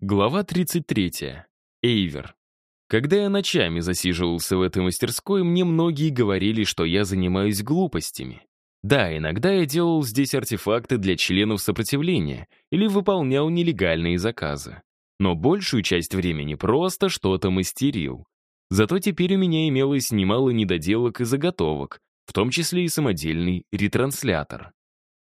Глава 33. Эйвер. Когда я ночами засиживался в этой мастерской, мне многие говорили, что я занимаюсь глупостями. Да, иногда я делал здесь артефакты для членов сопротивления или выполнял нелегальные заказы. Но большую часть времени просто что-то мастерил. Зато теперь у меня имелось немало недоделок и заготовок, в том числе и самодельный ретранслятор.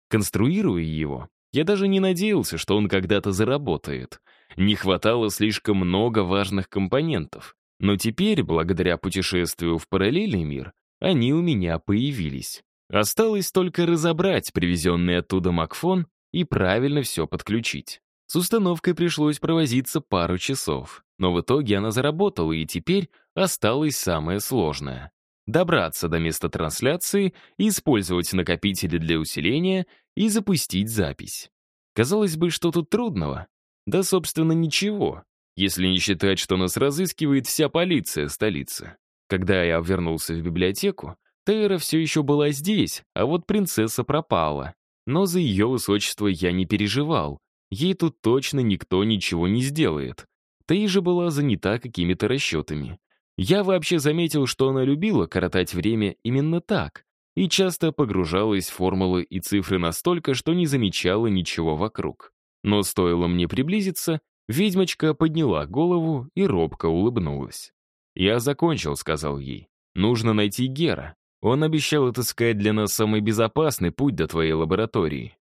Конструируя его, я даже не надеялся, что он когда-то заработает — не хватало слишком много важных компонентов. Но теперь, благодаря путешествию в параллельный мир, они у меня появились. Осталось только разобрать привезенный оттуда Макфон и правильно все подключить. С установкой пришлось провозиться пару часов, но в итоге она заработала, и теперь осталось самое сложное — добраться до места трансляции, использовать накопители для усиления и запустить запись. Казалось бы, что тут трудного, да, собственно, ничего, если не считать, что нас разыскивает вся полиция столицы. Когда я вернулся в библиотеку, Тейра все еще была здесь, а вот принцесса пропала. Но за ее высочество я не переживал. Ей тут точно никто ничего не сделает. Тей же была занята какими-то расчетами. Я вообще заметил, что она любила коротать время именно так и часто погружалась в формулы и цифры настолько, что не замечала ничего вокруг. Но стоило мне приблизиться, ведьмочка подняла голову и робко улыбнулась. «Я закончил», — сказал ей. «Нужно найти Гера. Он обещал отыскать для нас самый безопасный путь до твоей лаборатории».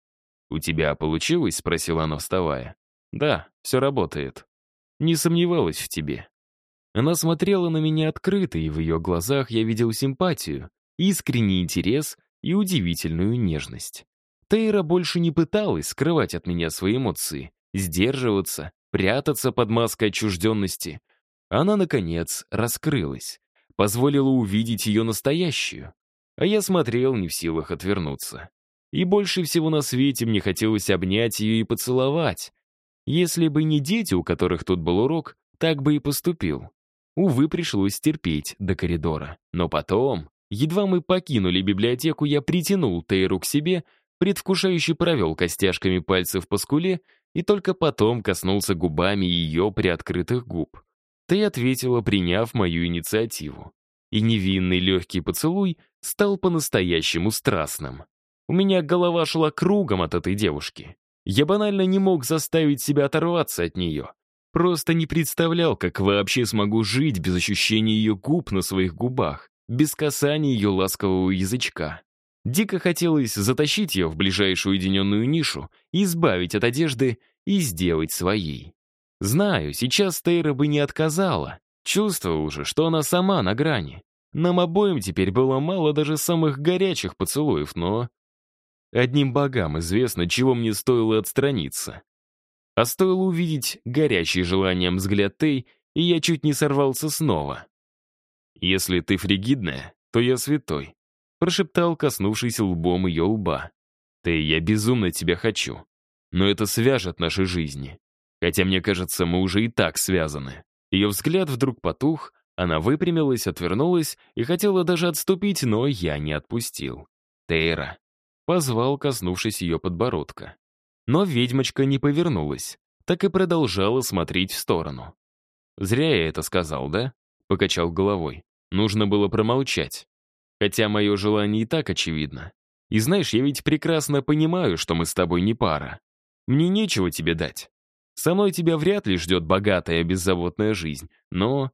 «У тебя получилось?» — спросила она, вставая. «Да, все работает». «Не сомневалась в тебе». Она смотрела на меня открыто, и в ее глазах я видел симпатию, искренний интерес и удивительную нежность. Тейра больше не пыталась скрывать от меня свои эмоции, сдерживаться, прятаться под маской отчужденности. Она, наконец, раскрылась, позволила увидеть ее настоящую. А я смотрел, не в силах отвернуться. И больше всего на свете мне хотелось обнять ее и поцеловать. Если бы не дети, у которых тут был урок, так бы и поступил. Увы, пришлось терпеть до коридора. Но потом, едва мы покинули библиотеку, я притянул Тейру к себе — предвкушающе провел костяшками пальцев по скуле и только потом коснулся губами ее приоткрытых губ. Ты ответила, приняв мою инициативу. И невинный легкий поцелуй стал по-настоящему страстным. У меня голова шла кругом от этой девушки. Я банально не мог заставить себя оторваться от нее. Просто не представлял, как вообще смогу жить без ощущения ее губ на своих губах, без касания ее ласкового язычка. Дико хотелось затащить ее в ближайшую уединенную нишу, избавить от одежды и сделать своей. Знаю, сейчас Тейра бы не отказала. Чувствовал же, что она сама на грани. Нам обоим теперь было мало даже самых горячих поцелуев, но... Одним богам известно, чего мне стоило отстраниться. А стоило увидеть горячий желанием взгляд Тей, и я чуть не сорвался снова. «Если ты фригидная, то я святой прошептал, коснувшись лбом ее лба. «Ты, я безумно тебя хочу. Но это свяжет наши жизни. Хотя, мне кажется, мы уже и так связаны». Ее взгляд вдруг потух, она выпрямилась, отвернулась и хотела даже отступить, но я не отпустил. «Тейра», — позвал, коснувшись ее подбородка. Но ведьмочка не повернулась, так и продолжала смотреть в сторону. «Зря я это сказал, да?» — покачал головой. «Нужно было промолчать. Хотя мое желание и так очевидно. И знаешь, я ведь прекрасно понимаю, что мы с тобой не пара. Мне нечего тебе дать. Со мной тебя вряд ли ждет богатая беззаботная жизнь, но...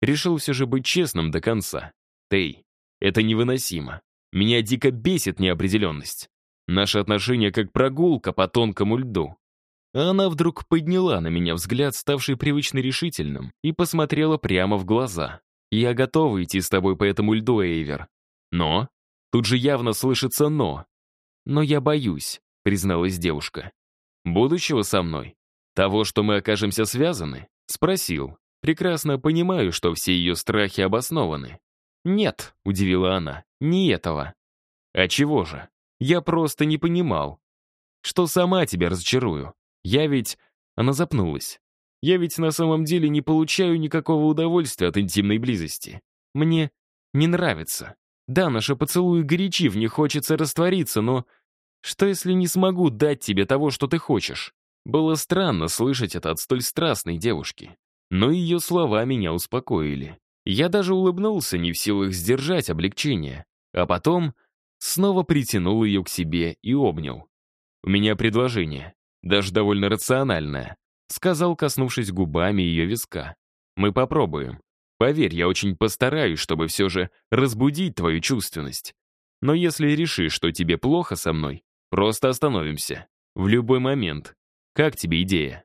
Решил все же быть честным до конца. Тей, это невыносимо. Меня дико бесит неопределенность. Наши отношения как прогулка по тонкому льду. Она вдруг подняла на меня взгляд, ставший привычно решительным, и посмотрела прямо в глаза. «Я готова идти с тобой по этому льду, Эйвер. Но? Тут же явно слышится «но». «Но я боюсь», — призналась девушка. «Будущего со мной? Того, что мы окажемся связаны?» Спросил. Прекрасно понимаю, что все ее страхи обоснованы. «Нет», — удивила она, — «не этого». «А чего же? Я просто не понимал. Что сама тебя разочарую. Я ведь...» Она запнулась. «Я ведь на самом деле не получаю никакого удовольствия от интимной близости. Мне не нравится. Да, наши поцелуи горячи, в них хочется раствориться, но... Что, если не смогу дать тебе того, что ты хочешь? Было странно слышать это от столь страстной девушки. Но ее слова меня успокоили. Я даже улыбнулся, не в силах сдержать облегчение. А потом снова притянул ее к себе и обнял. «У меня предложение, даже довольно рациональное», сказал, коснувшись губами ее виска. «Мы попробуем. Поверь, я очень постараюсь, чтобы все же разбудить твою чувственность. Но если решишь, что тебе плохо со мной, просто остановимся. В любой момент. Как тебе идея?»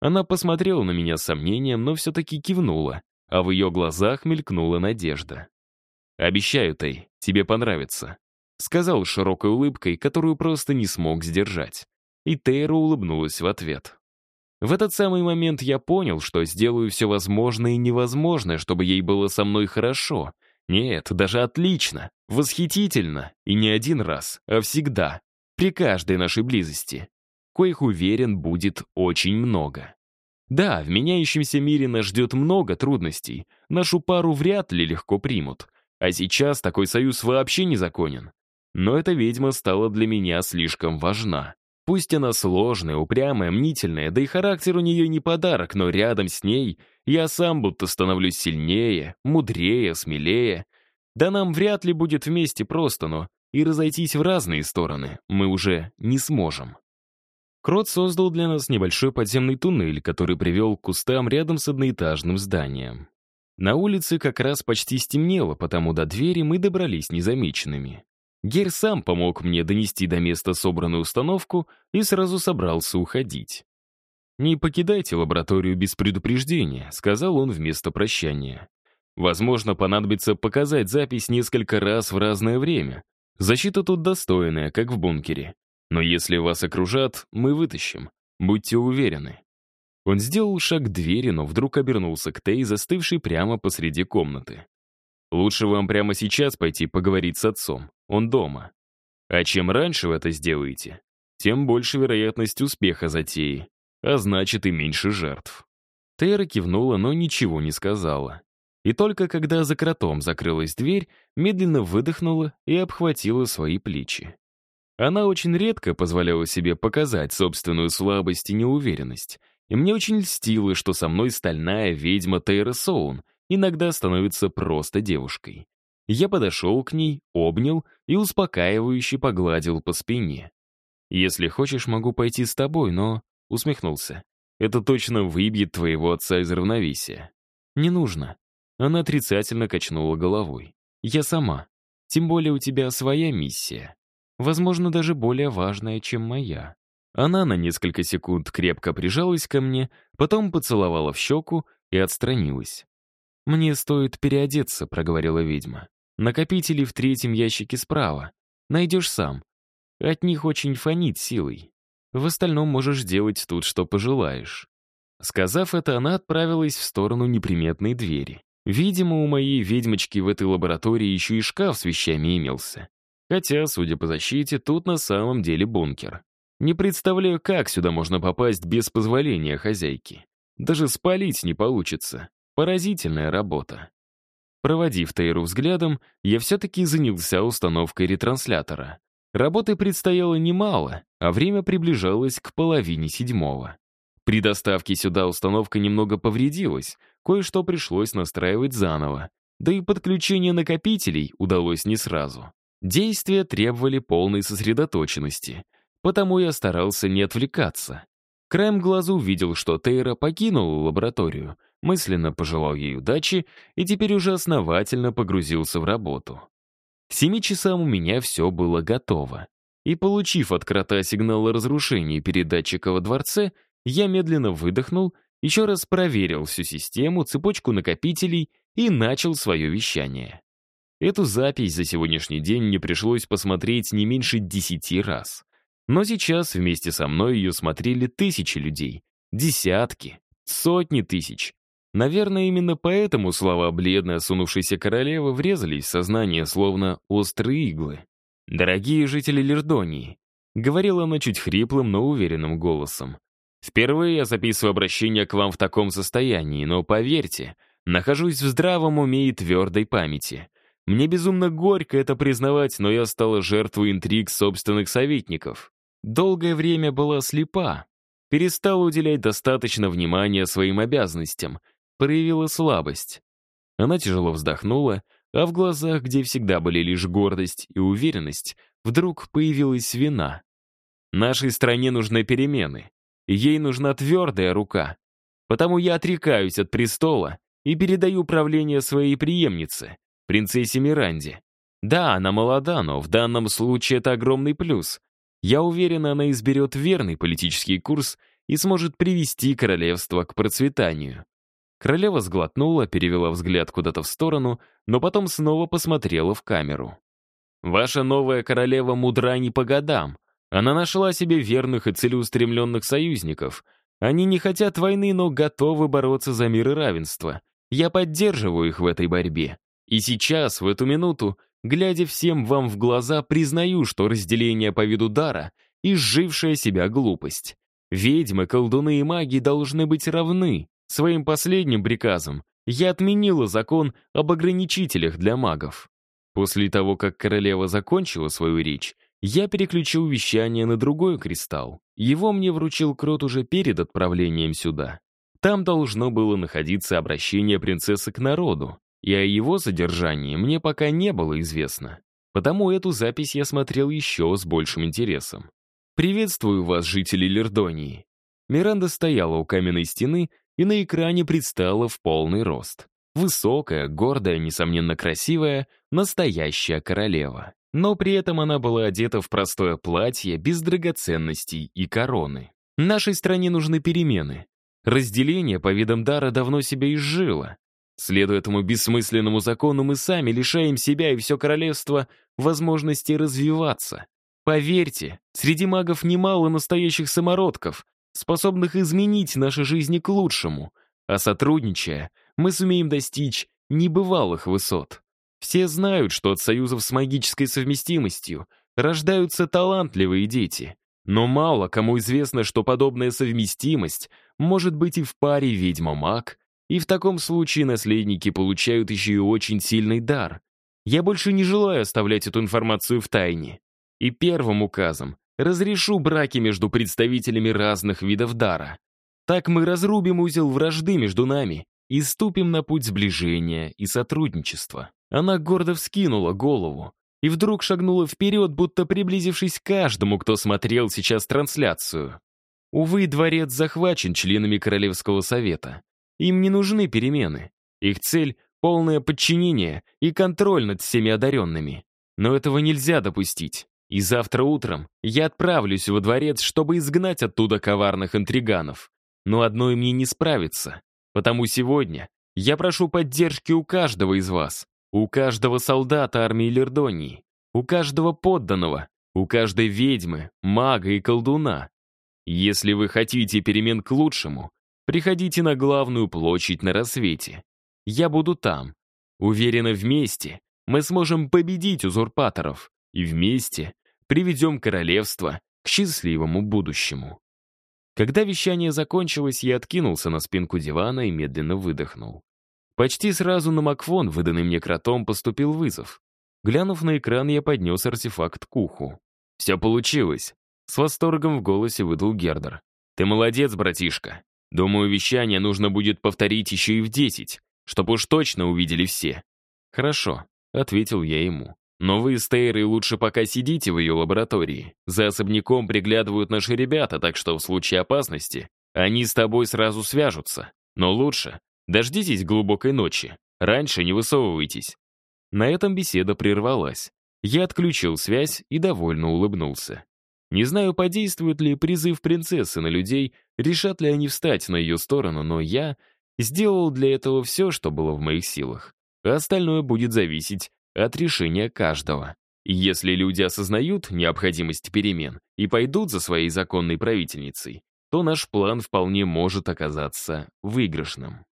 Она посмотрела на меня с сомнением, но все-таки кивнула, а в ее глазах мелькнула надежда. «Обещаю, Тай, тебе понравится», — сказал широкой улыбкой, которую просто не смог сдержать. И Тейра улыбнулась в ответ. В этот самый момент я понял, что сделаю все возможное и невозможное, чтобы ей было со мной хорошо. Нет, даже отлично, восхитительно, и не один раз, а всегда, при каждой нашей близости, коих, уверен, будет очень много. Да, в меняющемся мире нас ждет много трудностей, нашу пару вряд ли легко примут, а сейчас такой союз вообще незаконен. Но эта ведьма стала для меня слишком важна. Пусть она сложная, упрямая, мнительная, да и характер у нее не подарок, но рядом с ней я сам будто становлюсь сильнее, мудрее, смелее. Да нам вряд ли будет вместе просто, но и разойтись в разные стороны мы уже не сможем. Крот создал для нас небольшой подземный туннель, который привел к кустам рядом с одноэтажным зданием. На улице как раз почти стемнело, потому до двери мы добрались незамеченными. Гер сам помог мне донести до места собранную установку и сразу собрался уходить. «Не покидайте лабораторию без предупреждения», — сказал он вместо прощания. «Возможно, понадобится показать запись несколько раз в разное время. Защита тут достойная, как в бункере. Но если вас окружат, мы вытащим. Будьте уверены». Он сделал шаг к двери, но вдруг обернулся к Тей, застывшей прямо посреди комнаты. «Лучше вам прямо сейчас пойти поговорить с отцом. Он дома. А чем раньше вы это сделаете, тем больше вероятность успеха затеи, а значит и меньше жертв. Тейра кивнула, но ничего не сказала. И только когда за кротом закрылась дверь, медленно выдохнула и обхватила свои плечи. Она очень редко позволяла себе показать собственную слабость и неуверенность, и мне очень льстило, что со мной стальная ведьма Тейра Соун иногда становится просто девушкой. Я подошел к ней, обнял и успокаивающе погладил по спине. «Если хочешь, могу пойти с тобой, но...» — усмехнулся. «Это точно выбьет твоего отца из равновесия». «Не нужно». Она отрицательно качнула головой. «Я сама. Тем более у тебя своя миссия. Возможно, даже более важная, чем моя». Она на несколько секунд крепко прижалась ко мне, потом поцеловала в щеку и отстранилась. «Мне стоит переодеться», — проговорила ведьма. Накопители в третьем ящике справа. Найдешь сам. От них очень фонит силой. В остальном можешь делать тут, что пожелаешь». Сказав это, она отправилась в сторону неприметной двери. Видимо, у моей ведьмочки в этой лаборатории еще и шкаф с вещами имелся. Хотя, судя по защите, тут на самом деле бункер. Не представляю, как сюда можно попасть без позволения хозяйки. Даже спалить не получится. Поразительная работа. Проводив Тейру взглядом, я все-таки занялся установкой ретранслятора. Работы предстояло немало, а время приближалось к половине седьмого. При доставке сюда установка немного повредилась, кое-что пришлось настраивать заново, да и подключение накопителей удалось не сразу. Действия требовали полной сосредоточенности, потому я старался не отвлекаться. Краем глаза увидел, что Тейра покинула лабораторию — мысленно пожелал ей удачи и теперь уже основательно погрузился в работу. К семи часам у меня все было готово. И получив от крота сигнал о разрушении передатчика во дворце, я медленно выдохнул, еще раз проверил всю систему, цепочку накопителей и начал свое вещание. Эту запись за сегодняшний день мне пришлось посмотреть не меньше десяти раз. Но сейчас вместе со мной ее смотрели тысячи людей, десятки, сотни тысяч. Наверное, именно поэтому слова бледной осунувшейся королевы врезались в сознание, словно острые иглы. «Дорогие жители Лердонии», — говорила она чуть хриплым, но уверенным голосом. «Впервые я записываю обращение к вам в таком состоянии, но поверьте, нахожусь в здравом уме и твердой памяти. Мне безумно горько это признавать, но я стала жертвой интриг собственных советников. Долгое время была слепа, перестала уделять достаточно внимания своим обязанностям, проявила слабость. Она тяжело вздохнула, а в глазах, где всегда были лишь гордость и уверенность, вдруг появилась вина. Нашей стране нужны перемены. Ей нужна твердая рука. Потому я отрекаюсь от престола и передаю правление своей преемнице, принцессе Миранде. Да, она молода, но в данном случае это огромный плюс. Я уверен, она изберет верный политический курс и сможет привести королевство к процветанию. Королева сглотнула, перевела взгляд куда-то в сторону, но потом снова посмотрела в камеру. «Ваша новая королева мудра не по годам. Она нашла себе верных и целеустремленных союзников. Они не хотят войны, но готовы бороться за мир и равенство. Я поддерживаю их в этой борьбе. И сейчас, в эту минуту, глядя всем вам в глаза, признаю, что разделение по виду дара — изжившая себя глупость. Ведьмы, колдуны и маги должны быть равны. Своим последним приказом я отменила закон об ограничителях для магов. После того, как королева закончила свою речь, я переключил вещание на другой кристалл. Его мне вручил Крот уже перед отправлением сюда. Там должно было находиться обращение принцессы к народу, и о его содержании мне пока не было известно. Потому эту запись я смотрел еще с большим интересом. «Приветствую вас, жители Лердонии». Миранда стояла у каменной стены, и на экране предстала в полный рост. Высокая, гордая, несомненно красивая, настоящая королева. Но при этом она была одета в простое платье, без драгоценностей и короны. Нашей стране нужны перемены. Разделение по видам дара давно себя изжило. Следуя этому бессмысленному закону, мы сами лишаем себя и все королевство возможности развиваться. Поверьте, среди магов немало настоящих самородков, способных изменить наши жизни к лучшему, а сотрудничая, мы сумеем достичь небывалых высот. Все знают, что от союзов с магической совместимостью рождаются талантливые дети. Но мало кому известно, что подобная совместимость может быть и в паре ведьма-маг, и в таком случае наследники получают еще и очень сильный дар. Я больше не желаю оставлять эту информацию в тайне. И первым указом разрешу браки между представителями разных видов дара. Так мы разрубим узел вражды между нами и ступим на путь сближения и сотрудничества. Она гордо вскинула голову и вдруг шагнула вперед, будто приблизившись к каждому, кто смотрел сейчас трансляцию. Увы, дворец захвачен членами Королевского совета. Им не нужны перемены. Их цель — полное подчинение и контроль над всеми одаренными. Но этого нельзя допустить. И завтра утром я отправлюсь во дворец, чтобы изгнать оттуда коварных интриганов. Но одной мне не справиться. Потому сегодня я прошу поддержки у каждого из вас. У каждого солдата армии Лердонии, у каждого подданного, у каждой ведьмы, мага и колдуна. Если вы хотите перемен к лучшему, приходите на главную площадь на рассвете. Я буду там. Уверена, вместе мы сможем победить узурпаторов и вместе приведем королевство к счастливому будущему. Когда вещание закончилось, я откинулся на спинку дивана и медленно выдохнул. Почти сразу на Макфон, выданный мне кротом, поступил вызов. Глянув на экран, я поднес артефакт к уху. «Все получилось!» С восторгом в голосе выдал Гердер. «Ты молодец, братишка. Думаю, вещание нужно будет повторить еще и в десять, чтобы уж точно увидели все». «Хорошо», — ответил я ему. «Но вы с Тейрой лучше пока сидите в ее лаборатории. За особняком приглядывают наши ребята, так что в случае опасности они с тобой сразу свяжутся. Но лучше Дождитесь глубокой ночи. Раньше не высовывайтесь». На этом беседа прервалась. Я отключил связь и довольно улыбнулся. Не знаю, подействует ли призыв принцессы на людей, решат ли они встать на ее сторону, но я сделал для этого все, что было в моих силах. А остальное будет зависеть от решения каждого. Если люди осознают необходимость перемен и пойдут за своей законной правительницей, то наш план вполне может оказаться выигрышным.